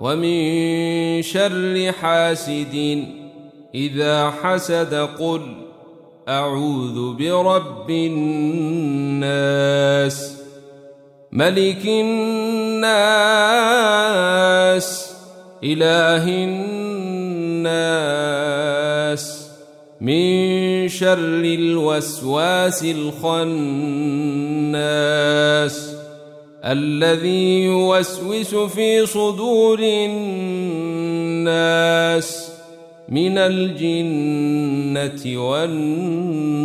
ومن شر حاسد إذا حسد قل أعوذ برب الناس ملك الناس إله الناس من شر الوسواس الخناس الذي يوسوس في صدور الناس من الجنة والناس.